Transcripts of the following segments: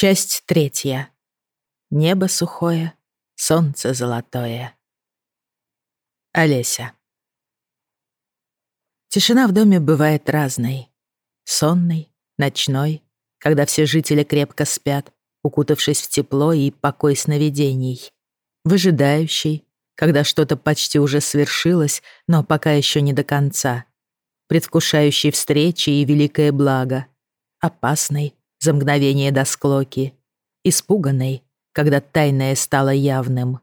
Часть третья. Небо сухое, солнце золотое. Олеся. Тишина в доме бывает разной. Сонной, ночной, когда все жители крепко спят, укутавшись в тепло и покой сновидений. Выжидающий, когда что-то почти уже свершилось, но пока еще не до конца. Предвкушающий встречи и великое благо. Опасный, за мгновение до склоки. Испуганный, когда тайное стало явным.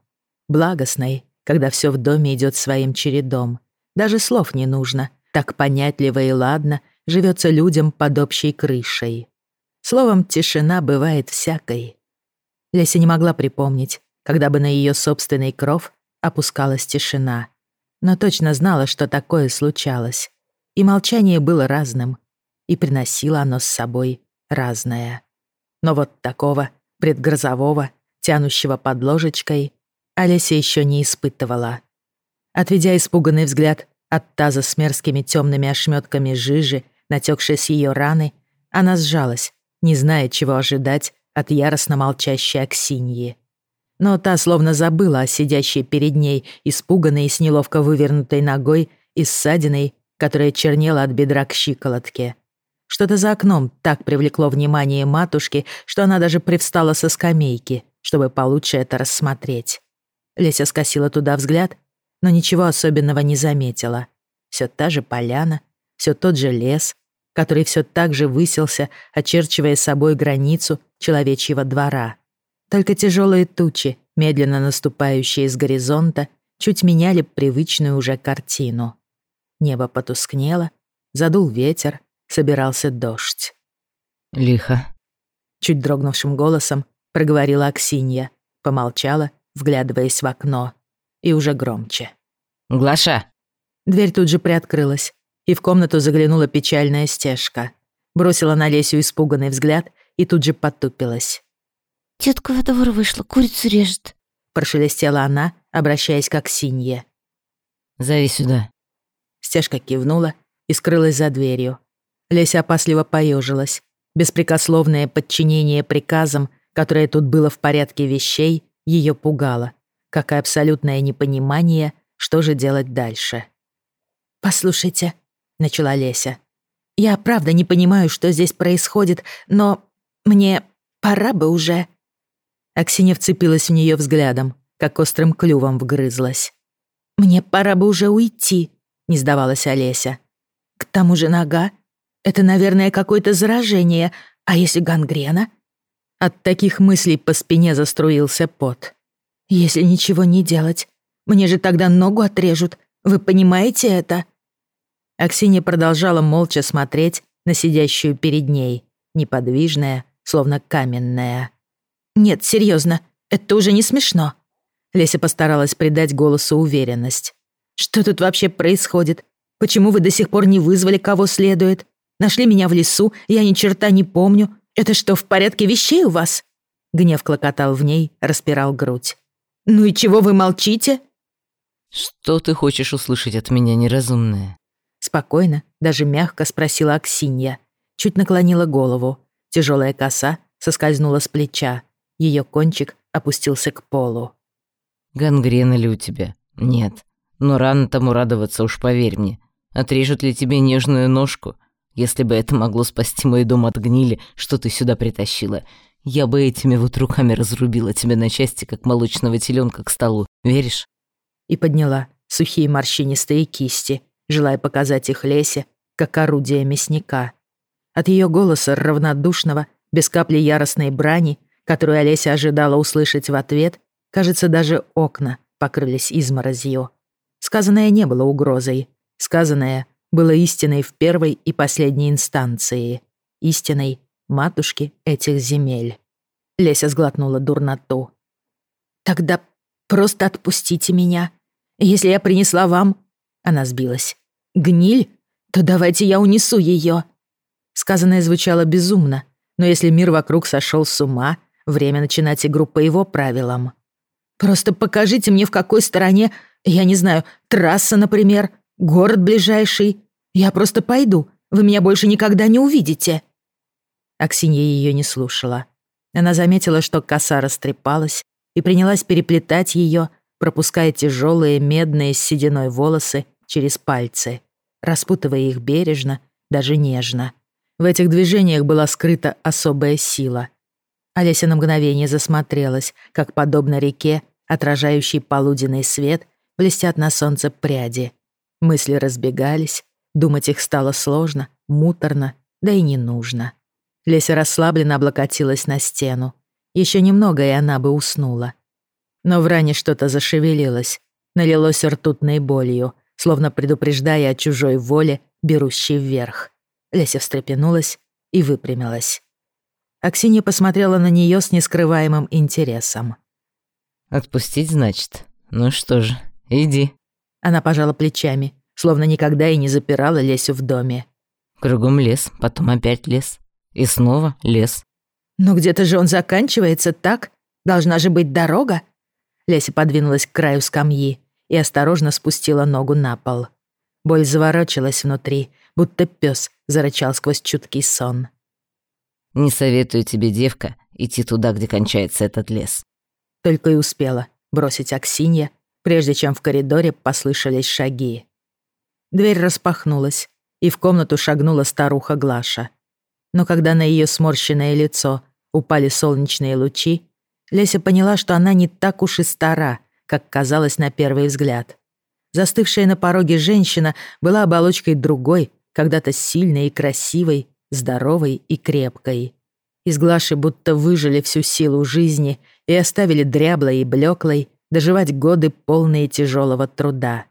Благостной, когда все в доме идет своим чередом. Даже слов не нужно, так понятливо и ладно живется людям под общей крышей. Словом, тишина бывает всякой. Леся не могла припомнить, когда бы на ее собственный кров опускалась тишина. Но точно знала, что такое случалось. И молчание было разным, и приносило оно с собой разное. Но вот такого, предгрозового, тянущего под ложечкой, Олеся еще не испытывала. Отведя испуганный взгляд от таза с мерзкими темными ошметками жижи, натекшей с ее раны, она сжалась, не зная, чего ожидать от яростно молчащей Аксиньи. Но та словно забыла о сидящей перед ней, испуганной и с неловко вывернутой ногой и ссадиной, которая чернела от бедра к щиколотке. Что-то за окном так привлекло внимание матушки, что она даже привстала со скамейки, чтобы получше это рассмотреть. Леся скосила туда взгляд, но ничего особенного не заметила. Все та же поляна, все тот же лес, который все так же высился, очерчивая собой границу человечьего двора. Только тяжелые тучи, медленно наступающие с горизонта, чуть меняли привычную уже картину. Небо потускнело, задул ветер, собирался дождь. «Лихо», — чуть дрогнувшим голосом проговорила Аксинья, помолчала, вглядываясь в окно, и уже громче. «Глаша!» Дверь тут же приоткрылась, и в комнату заглянула печальная стежка. Бросила на Лесю испуганный взгляд и тут же потупилась. «Тетка во двор вышла, курицу режет», — прошелестела она, обращаясь к Аксинье. «Зови сюда». Стежка кивнула и скрылась за дверью. Леся опасливо поежилась. Беспрекословное подчинение приказам, которое тут было в порядке вещей, ее пугало, как и абсолютное непонимание, что же делать дальше. «Послушайте», — начала Леся, — «я правда не понимаю, что здесь происходит, но мне пора бы уже...» Аксинья вцепилась в нее взглядом, как острым клювом вгрызлась. «Мне пора бы уже уйти», — не сдавалась Олеся. «К тому же нога это, наверное, какое-то заражение. А если гангрена? От таких мыслей по спине заструился пот. Если ничего не делать, мне же тогда ногу отрежут. Вы понимаете это? Аксинья продолжала молча смотреть на сидящую перед ней, неподвижная, словно каменная. «Нет, серьезно, это уже не смешно». Леся постаралась придать голосу уверенность. «Что тут вообще происходит? Почему вы до сих пор не вызвали кого следует? Нашли меня в лесу, я ни черта не помню. Это что, в порядке вещей у вас?» Гнев клокотал в ней, распирал грудь. «Ну и чего вы молчите?» «Что ты хочешь услышать от меня, неразумная?» Спокойно, даже мягко спросила Аксинья. Чуть наклонила голову. Тяжелая коса соскользнула с плеча. Ее кончик опустился к полу. «Гангрена ли у тебя? Нет. Но рано тому радоваться уж поверь мне. Отрежут ли тебе нежную ножку? Если бы это могло спасти мой дом от гнили, что ты сюда притащила, я бы этими вот руками разрубила тебя на части, как молочного теленка к столу. Веришь?» И подняла сухие морщинистые кисти, желая показать их Лесе, как орудие мясника. От ее голоса равнодушного, без капли яростной брани, которую Олеся ожидала услышать в ответ, кажется, даже окна покрылись изморозью. Сказанное не было угрозой. Сказанное было истиной в первой и последней инстанции, истиной матушки этих земель. Леся сглотнула дурноту. «Тогда просто отпустите меня. Если я принесла вам...» Она сбилась. «Гниль? То давайте я унесу ее». Сказанное звучало безумно, но если мир вокруг сошел с ума, время начинать игру по его правилам. «Просто покажите мне, в какой стороне, я не знаю, трасса, например, город ближайший, я просто пойду. Вы меня больше никогда не увидите». Аксинья ее не слушала. Она заметила, что коса растрепалась, и принялась переплетать ее, пропуская тяжелые медные с сединой волосы через пальцы, распутывая их бережно, даже нежно. В этих движениях была скрыта особая сила. Олеся на мгновение засмотрелась, как, подобно реке, отражающей полуденный свет, блестят на солнце пряди. Мысли разбегались, думать их стало сложно, муторно, да и не нужно. Леся расслабленно облокотилась на стену. Еще немного, и она бы уснула. Но в ране что-то зашевелилось, налилось ртутной болью, словно предупреждая о чужой воле, берущей вверх. Леся встрепенулась и выпрямилась. Аксинья посмотрела на нее с нескрываемым интересом. «Отпустить, значит? Ну что же, иди». Она пожала плечами, словно никогда и не запирала Лесю в доме. Кругом лес, потом опять лес. И снова лес. «Но где-то же он заканчивается, так? Должна же быть дорога?» Леся подвинулась к краю скамьи и осторожно спустила ногу на пол. Боль заворочилась внутри, будто пес зарычал сквозь чуткий сон. «Не советую тебе, девка, идти туда, где кончается этот лес». Только и успела бросить Аксинья, прежде чем в коридоре послышались шаги. Дверь распахнулась, и в комнату шагнула старуха Глаша. Но когда на ее сморщенное лицо упали солнечные лучи, Леся поняла, что она не так уж и стара, как казалось на первый взгляд. Застывшая на пороге женщина была оболочкой другой, когда-то сильной и красивой, здоровой и крепкой. Из Глаши будто выжили всю силу жизни и оставили дряблой и блеклой доживать годы, полные тяжелого труда.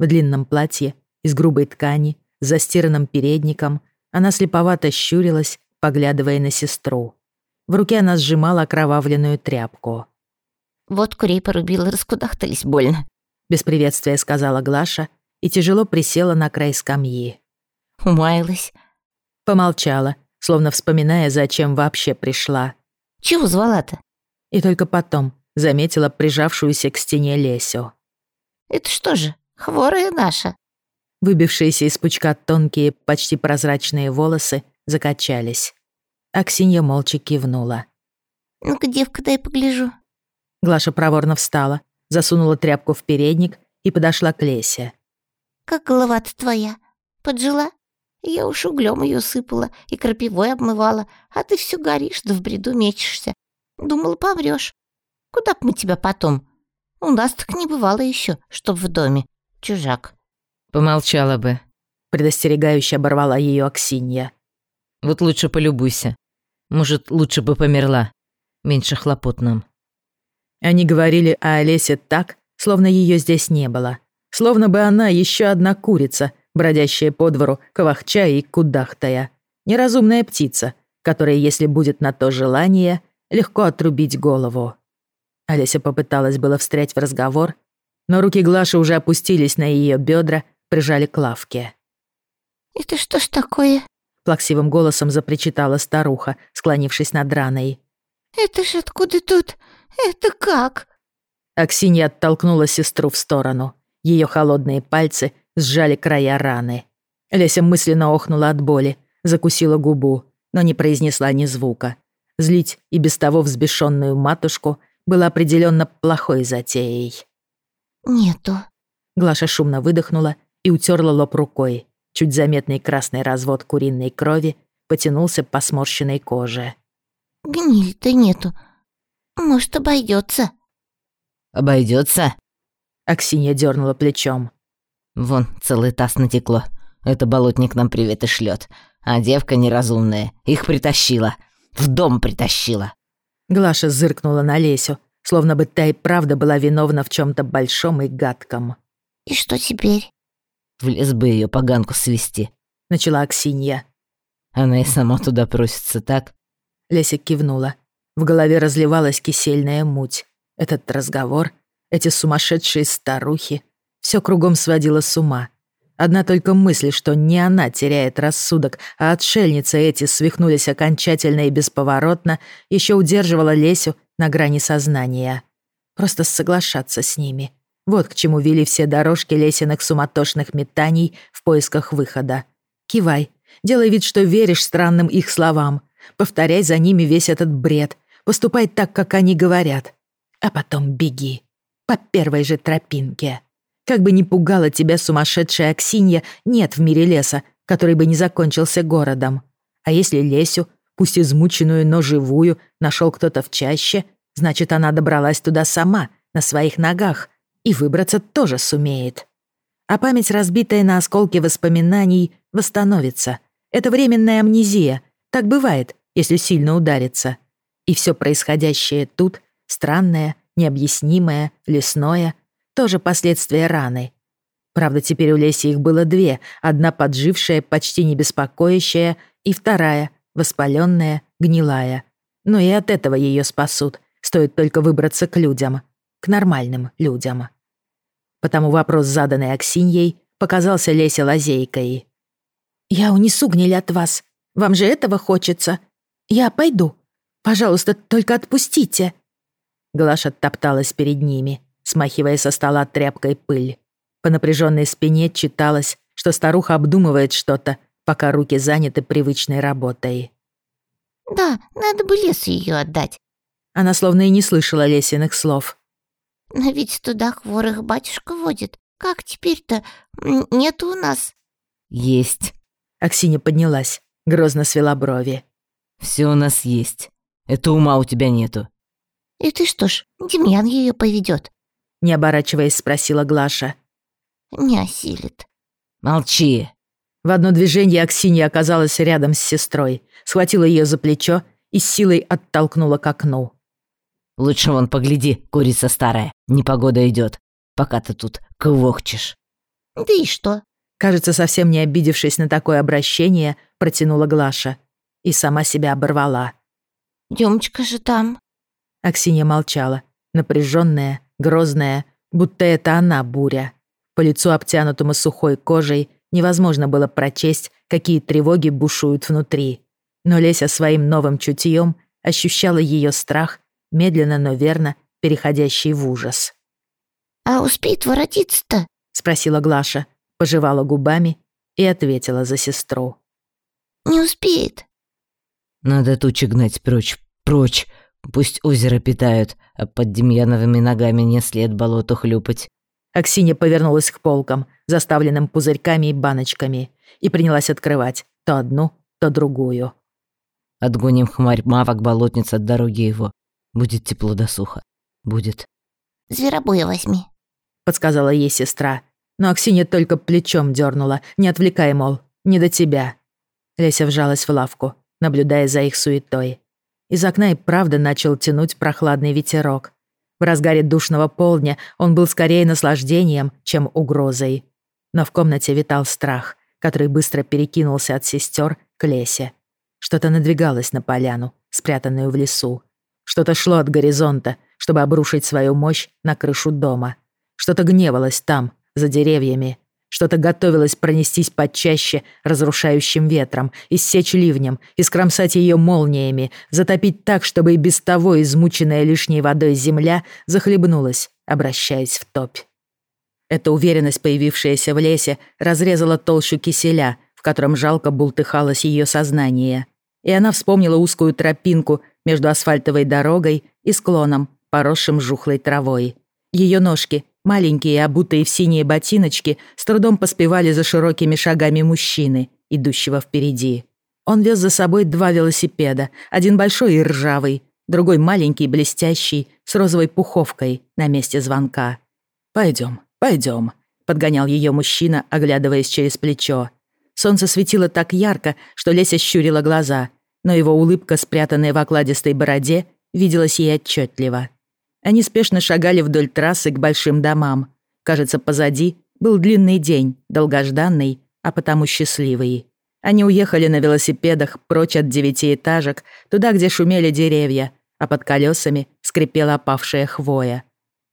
В длинном платье, из грубой ткани, с застиранным передником, она слеповато щурилась, поглядывая на сестру. В руке она сжимала окровавленную тряпку. «Вот курей порубила, раскудахтались больно», — без приветствия сказала Глаша и тяжело присела на край скамьи. «Умаялась». Помолчала, словно вспоминая, зачем вообще пришла. «Чего звала-то?» И только потом заметила прижавшуюся к стене Лесю. «Это что же, хворая наша?» Выбившиеся из пучка тонкие, почти прозрачные волосы закачались. Аксинья молча кивнула. «Ну-ка, девка, дай погляжу». Глаша проворно встала, засунула тряпку в передник и подошла к Лесе. «Как голова-то твоя? Поджила? Я уж углем ее сыпала и крапивой обмывала, а ты все горишь да в бреду мечешься. Думала, помрешь. Куда б мы тебя потом? У нас так не бывало еще, чтоб в доме. Чужак». Помолчала бы. Предостерегающе оборвала ее Аксинья. Вот лучше полюбуйся. Может, лучше бы померла. Меньше хлопот нам. Они говорили о Олесе так, словно ее здесь не было. Словно бы она еще одна курица, бродящая по двору, квахча и кудахтая. Неразумная птица, которая, если будет на то желание, легко отрубить голову. Олеся попыталась было встрять в разговор, но руки Глаши уже опустились на ее бедра, прижали к лавке. «Это что ж такое?» Плаксивым голосом запричитала старуха, склонившись над раной. «Это ж откуда тут? Это как?» Аксинья оттолкнула сестру в сторону. Ее холодные пальцы сжали края раны. Леся мысленно охнула от боли, закусила губу, но не произнесла ни звука. Злить и без того взбешенную матушку было определенно плохой затеей. «Нету». Глаша шумно выдохнула и утерла лоб рукой. Чуть заметный красный развод куриной крови потянулся по сморщенной коже. «Гниль-то нету. Может, обойдется. Обойдется? Аксинья дернула плечом. Вон, целый таз натекло. Это болотник нам привет и шлет. А девка неразумная их притащила. В дом притащила. Глаша зыркнула на Лесю, словно бы та и правда была виновна в чем то большом и гадком. «И что теперь?» В лес бы ее поганку свести. Начала Аксинья. Она и сама туда просится, так? Леся кивнула. В голове разливалась кисельная муть. Этот разговор, эти сумасшедшие старухи. Все кругом сводило с ума. Одна только мысль, что не она теряет рассудок, а отшельницы эти свихнулись окончательно и бесповоротно, еще удерживала Лесю на грани сознания. Просто соглашаться с ними. Вот к чему вели все дорожки лесенных суматошных метаний в поисках выхода. Кивай, делай вид, что веришь странным их словам. Повторяй за ними весь этот бред. поступай так, как они говорят. А потом беги. По первой же тропинке. Как бы ни пугала тебя сумасшедшая Аксинья, нет в мире леса, который бы не закончился городом. А если Лесю, пусть измученную, но живую, нашел кто-то в чаще, значит, она добралась туда сама, на своих ногах, и выбраться тоже сумеет. А память, разбитая на осколки воспоминаний, восстановится. Это временная амнезия. Так бывает, если сильно удариться. И все происходящее тут, странное, необъяснимое, лесное, тоже последствия раны. Правда, теперь у Леси их было две, одна поджившая, почти не беспокоящая, и вторая, воспаленная, гнилая. Но и от этого ее спасут, стоит только выбраться к людям, к нормальным людям. Потому вопрос, заданный Аксиньей, показался Лесе лазейкой. «Я унесу гниль от вас. Вам же этого хочется. Я пойду. Пожалуйста, только отпустите». Глаша топталась перед ними, смахивая со стола тряпкой пыль. По напряженной спине читалось, что старуха обдумывает что-то, пока руки заняты привычной работой. «Да, надо бы лесу ее отдать». Она словно и не слышала Лесиных слов. Но ведь туда хворых батюшка водит. Как теперь-то? Нет у нас. Есть. Аксинья поднялась, грозно свела брови. Все у нас есть. Это ума у тебя нету. И ты что ж, Демьян ее поведет? Не оборачиваясь, спросила Глаша. Не осилит. Молчи. В одно движение Аксинья оказалась рядом с сестрой, схватила ее за плечо и с силой оттолкнула к окну. Лучше вон погляди, курица старая, непогода идет, пока ты тут квохчешь. Да и что? Кажется, совсем не обидевшись на такое обращение, протянула Глаша и сама себя оборвала. Демочка же там. Аксинья молчала, напряженная, грозная, будто это она буря. По лицу, обтянутому сухой кожей, невозможно было прочесть, какие тревоги бушуют внутри. Но Леся своим новым чутьем ощущала ее страх медленно, но верно, переходящий в ужас. «А успеет воротиться-то?» — спросила Глаша, пожевала губами и ответила за сестру. «Не успеет». «Надо тучи гнать прочь, прочь. Пусть озеро питают, а под Демьяновыми ногами не след болото хлюпать». Аксинья повернулась к полкам, заставленным пузырьками и баночками, и принялась открывать то одну, то другую. «Отгоним хмарь мавок болотниц от дороги его. Будет тепло до сухо. Будет. Зверобоя возьми, подсказала ей сестра. Но Аксинья только плечом дернула, не отвлекай, мол, не до тебя. Леся вжалась в лавку, наблюдая за их суетой. Из окна и правда начал тянуть прохладный ветерок. В разгаре душного полдня он был скорее наслаждением, чем угрозой. Но в комнате витал страх, который быстро перекинулся от сестер к Лесе. Что-то надвигалось на поляну, спрятанную в лесу. Что-то шло от горизонта, чтобы обрушить свою мощь на крышу дома. Что-то гневалось там, за деревьями. Что-то готовилось пронестись почаще разрушающим ветром, иссечь ливнем, искромсать ее молниями, затопить так, чтобы и без того измученная лишней водой земля захлебнулась, обращаясь в топь. Эта уверенность, появившаяся в лесе, разрезала толщу киселя, в котором жалко бултыхалось ее сознание. И она вспомнила узкую тропинку, между асфальтовой дорогой и склоном, поросшим жухлой травой. Ее ножки, маленькие, обутые в синие ботиночки, с трудом поспевали за широкими шагами мужчины, идущего впереди. Он вез за собой два велосипеда, один большой и ржавый, другой маленький, блестящий, с розовой пуховкой на месте звонка. «Пойдем, пойдем», — подгонял ее мужчина, оглядываясь через плечо. Солнце светило так ярко, что Леся щурила глаза — но его улыбка, спрятанная в окладистой бороде, виделась ей отчетливо. Они спешно шагали вдоль трассы к большим домам. Кажется, позади был длинный день, долгожданный, а потому счастливый. Они уехали на велосипедах прочь от девятиэтажек, туда, где шумели деревья, а под колесами скрипела опавшая хвоя.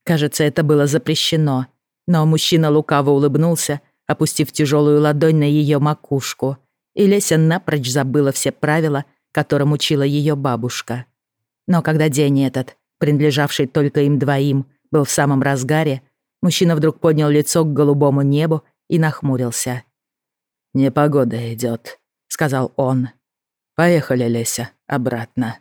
Кажется, это было запрещено, но мужчина лукаво улыбнулся, опустив тяжелую ладонь на ее макушку, и Леся напрочь забыла все правила которым учила ее бабушка. Но когда день этот, принадлежавший только им двоим, был в самом разгаре, мужчина вдруг поднял лицо к голубому небу и нахмурился. «Непогода идет, сказал он. «Поехали, Леся, обратно».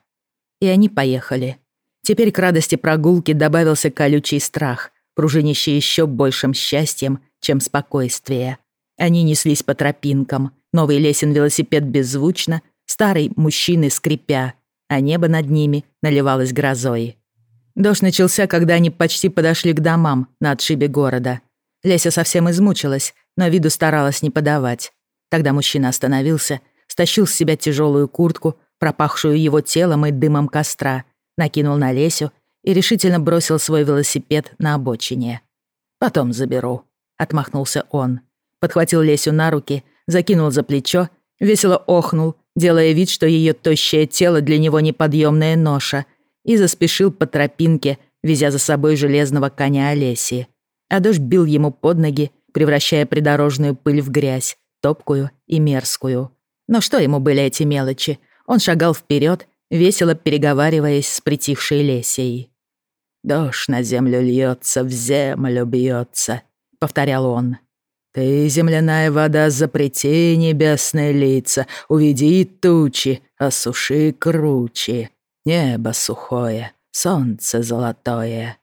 И они поехали. Теперь к радости прогулки добавился колючий страх, пружинящий еще большим счастьем, чем спокойствие. Они неслись по тропинкам, новый лесен велосипед беззвучно, старый мужчины скрипя, а небо над ними наливалось грозой. Дождь начался, когда они почти подошли к домам на отшибе города. Леся совсем измучилась, но виду старалась не подавать. Тогда мужчина остановился, стащил с себя тяжелую куртку, пропахшую его телом и дымом костра, накинул на Лесю и решительно бросил свой велосипед на обочине. «Потом заберу», — отмахнулся он. Подхватил Лесю на руки, закинул за плечо, весело охнул, делая вид, что ее тощее тело для него неподъемная ноша, и заспешил по тропинке, везя за собой железного коня Олеси. А дождь бил ему под ноги, превращая придорожную пыль в грязь, топкую и мерзкую. Но что ему были эти мелочи? Он шагал вперед, весело переговариваясь с притихшей Лесей. «Дождь на землю льется, в землю бьется», — повторял он. «Ты, земляная вода, запрети небесные лица, уведи тучи, осуши кручи. Небо сухое, солнце золотое».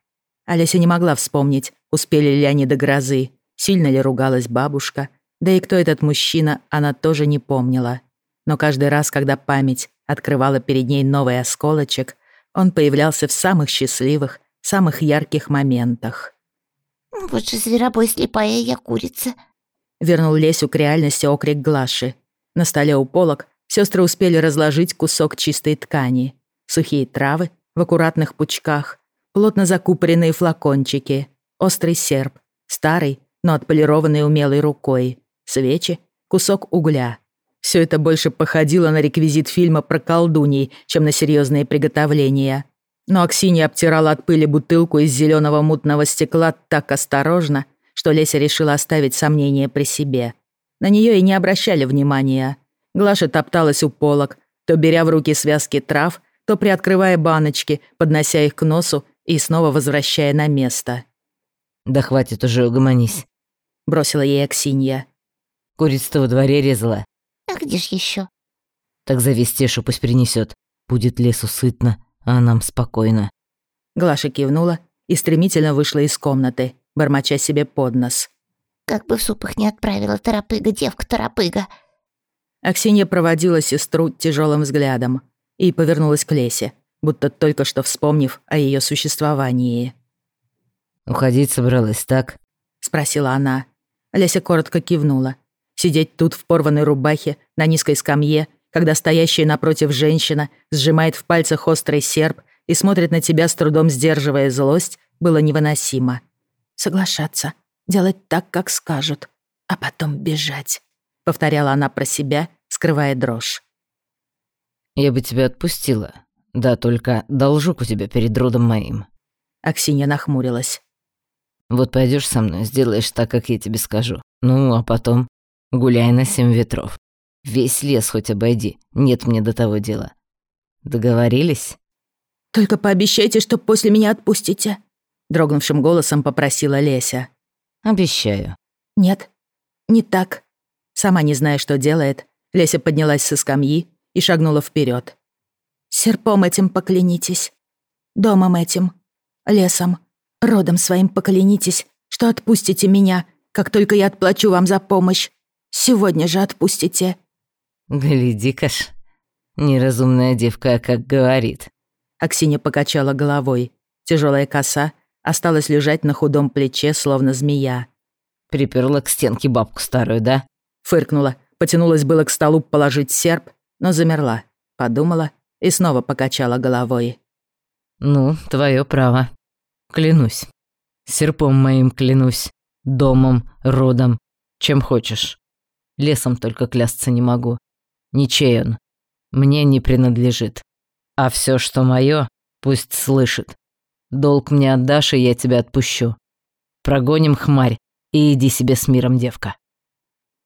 Олеся не могла вспомнить, успели ли они до грозы, сильно ли ругалась бабушка, да и кто этот мужчина, она тоже не помнила. Но каждый раз, когда память открывала перед ней новый осколочек, он появлялся в самых счастливых, самых ярких моментах. «Вот же зверобой слепая я курица», — вернул Лесю к реальности окрик Глаши. На столе у полок сестры успели разложить кусок чистой ткани, сухие травы в аккуратных пучках, плотно закупоренные флакончики, острый серп, старый, но отполированный умелой рукой, свечи, кусок угля. Все это больше походило на реквизит фильма про колдуней, чем на серьезные приготовления. Но Аксинья обтирала от пыли бутылку из зеленого мутного стекла так осторожно, что Леся решила оставить сомнения при себе. На нее и не обращали внимания. Глаша топталась у полок, то беря в руки связки трав, то приоткрывая баночки, поднося их к носу и снова возвращая на место. «Да хватит уже, угомонись», — бросила ей Аксинья. «Курица во дворе резала». «А где ж еще? «Так зови Стешу, пусть принесет. Будет лесу сытно, а нам спокойно». Глаша кивнула и стремительно вышла из комнаты, бормоча себе под нос. «Как бы в суп их не отправила торопыга, девка-торопыга». Аксинья проводила сестру тяжелым взглядом и повернулась к Лесе, будто только что вспомнив о ее существовании. «Уходить собралась, так?» — спросила она. Леся коротко кивнула. Сидеть тут в порванной рубахе на низкой скамье, когда стоящая напротив женщина сжимает в пальцах острый серп и смотрит на тебя с трудом сдерживая злость, было невыносимо. «Соглашаться, делать так, как скажут, а потом бежать», — повторяла она про себя, скрывая дрожь. «Я бы тебя отпустила. Да, только должок у тебя перед родом моим». Аксинья нахмурилась. Вот пойдешь со мной, сделаешь так, как я тебе скажу. Ну, а потом гуляй на семь ветров. Весь лес хоть обойди, нет мне до того дела. Договорились? Только пообещайте, что после меня отпустите, дрогнувшим голосом попросила Леся. Обещаю. Нет, не так. Сама не зная, что делает, Леся поднялась со скамьи и шагнула вперед. Серпом этим поклянитесь. Домом этим. Лесом. Родом своим поклянитесь, что отпустите меня, как только я отплачу вам за помощь. Сегодня же отпустите». «Гляди-ка ж, неразумная девка, как говорит». Аксинья покачала головой. Тяжелая коса осталась лежать на худом плече, словно змея. Приперла к стенке бабку старую, да? Фыркнула, потянулась было к столу положить серп, но замерла, подумала и снова покачала головой. «Ну, твое право», Клянусь. Серпом моим клянусь. Домом, родом, чем хочешь. Лесом только клясться не могу. Ничей он. Мне не принадлежит. А все, что мое, пусть слышит. Долг мне отдашь, и я тебя отпущу. Прогоним хмарь и иди себе с миром, девка.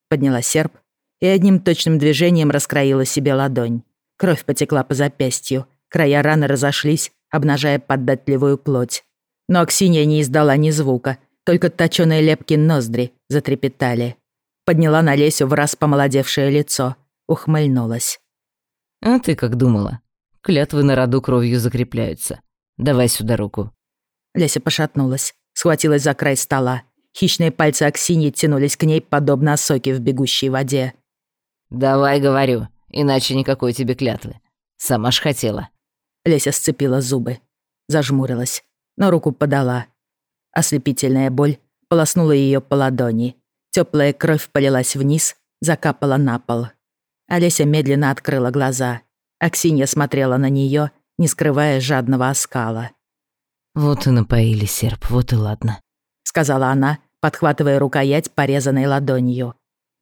Подняла серп и одним точным движением раскроила себе ладонь. Кровь потекла по запястью, края раны разошлись, обнажая податливую плоть. Но Аксинья не издала ни звука, только точёные лепки ноздри затрепетали. Подняла на Лесю в раз помолодевшее лицо, ухмыльнулась. «А ты как думала? Клятвы на роду кровью закрепляются. Давай сюда руку». Леся пошатнулась, схватилась за край стола. Хищные пальцы Аксиньи тянулись к ней, подобно осоке в бегущей воде. «Давай, говорю, иначе никакой тебе клятвы. Сама ж хотела». Леся сцепила зубы, зажмурилась, но руку подала. Ослепительная боль полоснула ее по ладони. Теплая кровь полилась вниз, закапала на пол. Олеся медленно открыла глаза. Аксинья смотрела на нее, не скрывая жадного оскала. «Вот и напоили серп, вот и ладно», — сказала она, подхватывая рукоять, порезанной ладонью.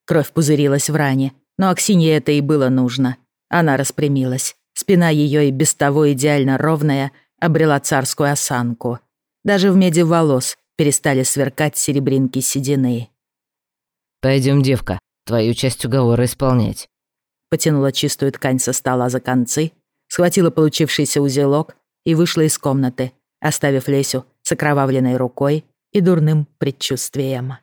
Кровь пузырилась в ране, но Аксинье это и было нужно. Она распрямилась. Спина ее и без того идеально ровная обрела царскую осанку. Даже в меди волос перестали сверкать серебринки седины. Пойдем, девка, твою часть уговора исполнять». Потянула чистую ткань со стола за концы, схватила получившийся узелок и вышла из комнаты, оставив Лесю с окровавленной рукой и дурным предчувствием.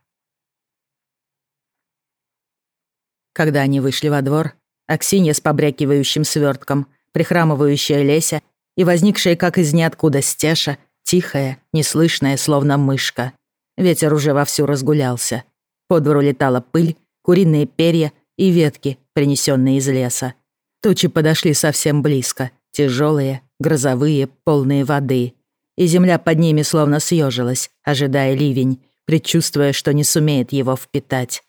Когда они вышли во двор, Аксинья с побрякивающим свертком, прихрамывающая Леся и возникшая как из ниоткуда стеша, тихая, неслышная, словно мышка. Ветер уже вовсю разгулялся. По двору летала пыль, куриные перья и ветки, принесенные из леса. Тучи подошли совсем близко, тяжелые, грозовые, полные воды. И земля под ними словно съежилась, ожидая ливень, предчувствуя, что не сумеет его впитать.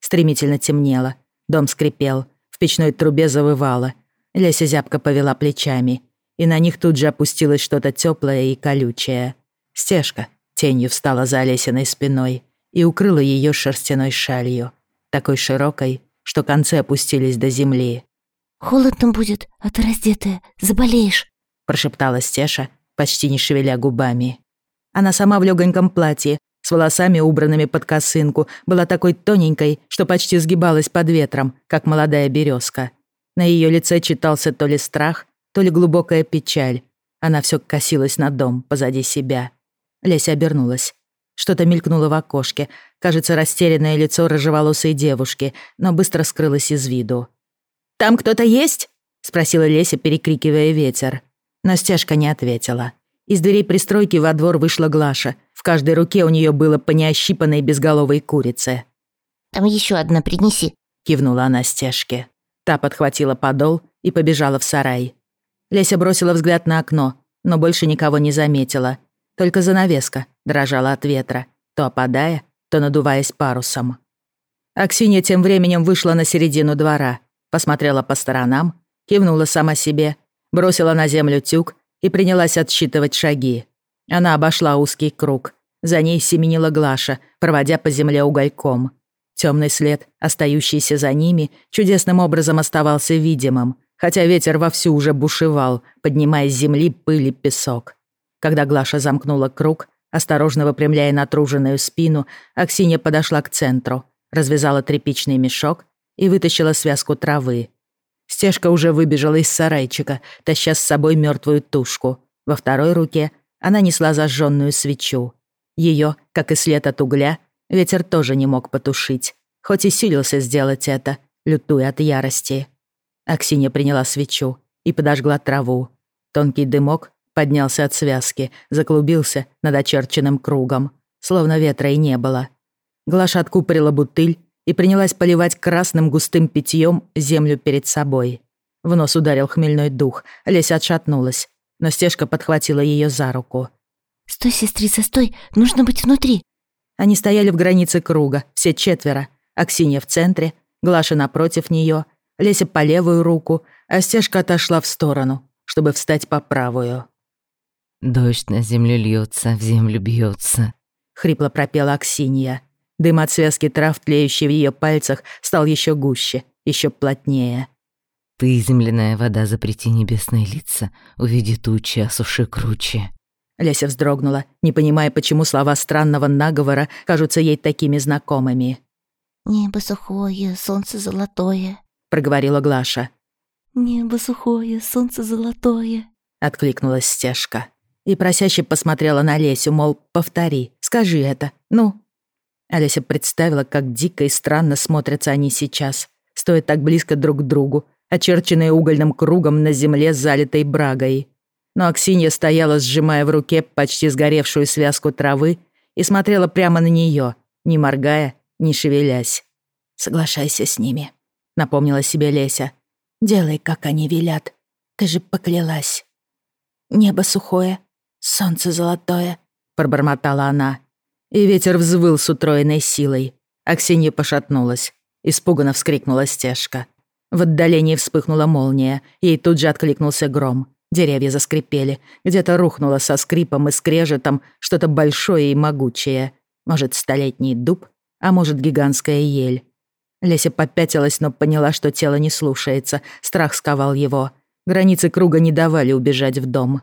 Стремительно темнело, дом скрипел, в печной трубе завывало. Леся зябко повела плечами, и на них тут же опустилось что-то теплое и колючее. Стежка тенью встала за Олесиной спиной и укрыла ее шерстяной шалью, такой широкой, что концы опустились до земли. «Холодно будет, а ты раздетая, заболеешь», прошептала Стеша, почти не шевеля губами. Она сама в легоньком платье, с волосами убранными под косынку, была такой тоненькой, что почти сгибалась под ветром, как молодая березка. На ее лице читался то ли страх, то ли глубокая печаль. Она все косилась на дом позади себя. Леся обернулась. Что-то мелькнуло в окошке. Кажется, растерянное лицо рыжеволосой девушки, но быстро скрылось из виду. «Там кто-то есть?» — спросила Леся, перекрикивая ветер. Но стяжка не ответила. Из дверей пристройки во двор вышла Глаша. В каждой руке у нее было по неощипанной безголовой курице. «Там еще одна принеси», — кивнула она стяжке. Та подхватила подол и побежала в сарай. Леся бросила взгляд на окно, но больше никого не заметила. Только занавеска дрожала от ветра, то опадая, то надуваясь парусом. Аксинья тем временем вышла на середину двора, посмотрела по сторонам, кивнула сама себе, бросила на землю тюк и принялась отсчитывать шаги. Она обошла узкий круг. За ней семенила Глаша, проводя по земле угольком. Темный след, остающийся за ними, чудесным образом оставался видимым, хотя ветер вовсю уже бушевал, поднимая с земли пыль и песок. Когда Глаша замкнула круг, осторожно выпрямляя натруженную спину, Аксинья подошла к центру, развязала тряпичный мешок и вытащила связку травы. Стежка уже выбежала из сарайчика, таща с собой мертвую тушку. Во второй руке она несла зажженную свечу. Ее, как и след от угля, ветер тоже не мог потушить, хоть и силился сделать это, лютуя от ярости. Аксинья приняла свечу и подожгла траву. Тонкий дымок поднялся от связки, заклубился над очерченным кругом, словно ветра и не было. Глаша откупорила бутыль и принялась поливать красным густым питьем землю перед собой. В нос ударил хмельной дух, Леся отшатнулась, но стежка подхватила ее за руку. «Стой, сестрица, стой, нужно быть внутри». Они стояли в границе круга, все четверо. Аксинья в центре, Глаша напротив нее — Леся по левую руку, а стежка отошла в сторону, чтобы встать по правую. «Дождь на землю льется, в землю бьется», — хрипло пропела Аксинья. Дым от связки трав, тлеющий в ее пальцах, стал еще гуще, еще плотнее. «Ты, земляная вода, запрети небесные лица, увиди тучи, осуши круче». Леся вздрогнула, не понимая, почему слова странного наговора кажутся ей такими знакомыми. «Небо сухое, солнце золотое», — проговорила Глаша. «Небо сухое, солнце золотое», — откликнулась Стежка. И просяще посмотрела на Лесю, мол, повтори, скажи это, ну. Олеся представила, как дико и странно смотрятся они сейчас, стоя так близко друг к другу, очерченные угольным кругом на земле, залитой брагой. Но Аксинья стояла, сжимая в руке почти сгоревшую связку травы и смотрела прямо на нее, не моргая, не шевелясь. «Соглашайся с ними», — напомнила себе Леся. «Делай, как они велят. Ты же поклялась». «Небо сухое, солнце золотое», — пробормотала она. И ветер взвыл с утроенной силой. Аксинья пошатнулась. Испуганно вскрикнула стежка. В отдалении вспыхнула молния, ей тут же откликнулся гром. Деревья заскрипели. Где-то рухнуло со скрипом и скрежетом что-то большое и могучее. Может, столетний дуб, а может, гигантская ель. Леся попятилась, но поняла, что тело не слушается. Страх сковал его. Границы круга не давали убежать в дом.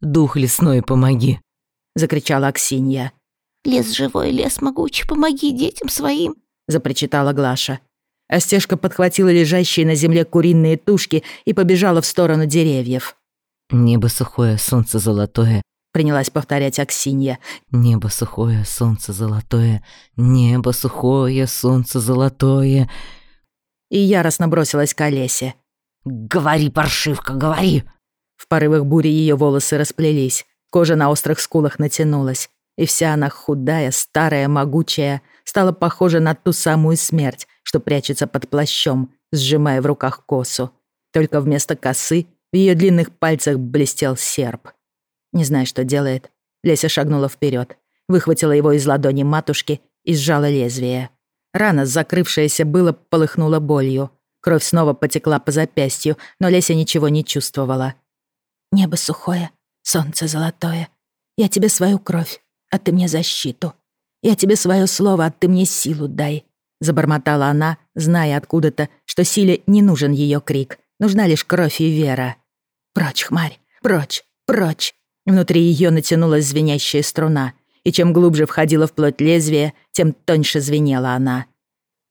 «Дух лесной, помоги!» — закричала Аксинья. «Лес живой, лес могучий, помоги детям своим!» — запричитала Глаша. Остежка подхватила лежащие на земле куриные тушки и побежала в сторону деревьев. «Небо сухое, солнце золотое», — принялась повторять Аксинья. «Небо сухое, солнце золотое, небо сухое, солнце золотое». И яростно бросилась к Олесе. «Говори, паршивка, говори!» В порывах бури ее волосы расплелись, кожа на острых скулах натянулась, и вся она худая, старая, могучая, стала похожа на ту самую смерть, что прячется под плащом, сжимая в руках косу. Только вместо косы в ее длинных пальцах блестел серп. Не зная, что делает, Леся шагнула вперед, выхватила его из ладони матушки и сжала лезвие. Рана, закрывшаяся было, полыхнула болью. Кровь снова потекла по запястью, но Леся ничего не чувствовала. «Небо сухое, солнце золотое. Я тебе свою кровь, а ты мне защиту. Я тебе свое слово, а ты мне силу дай. Забормотала она, зная откуда-то, что силе не нужен ее крик, нужна лишь кровь и вера. «Прочь, хмарь! Прочь! Прочь!» Внутри ее натянулась звенящая струна, и чем глубже входила в плоть лезвия, тем тоньше звенела она.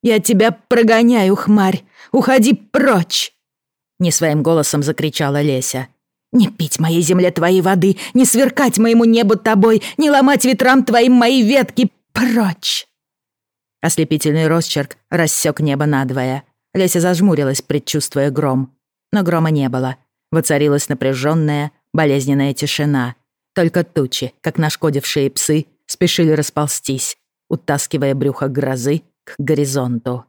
«Я тебя прогоняю, хмарь! Уходи прочь!» Не своим голосом закричала Леся. «Не пить моей земле твоей воды, не сверкать моему небу тобой, не ломать ветрам твоим мои ветки! Прочь!» Ослепительный росчерк рассек небо надвое. Леся зажмурилась, предчувствуя гром. Но грома не было. Воцарилась напряженная, болезненная тишина. Только тучи, как нашкодившие псы, спешили расползтись, утаскивая брюхо грозы к горизонту.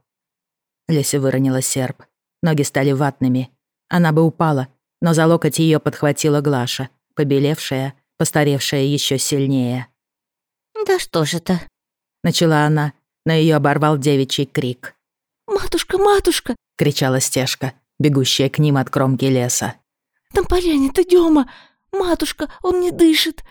Леся выронила серп. Ноги стали ватными. Она бы упала, но за локоть ее подхватила Глаша, побелевшая, постаревшая еще сильнее. «Да что же это?» — начала она, но ее оборвал девичий крик. «Матушка, матушка!» — кричала стежка, бегущая к ним от кромки леса. «Там поляне-то Дема! Матушка, он не дышит!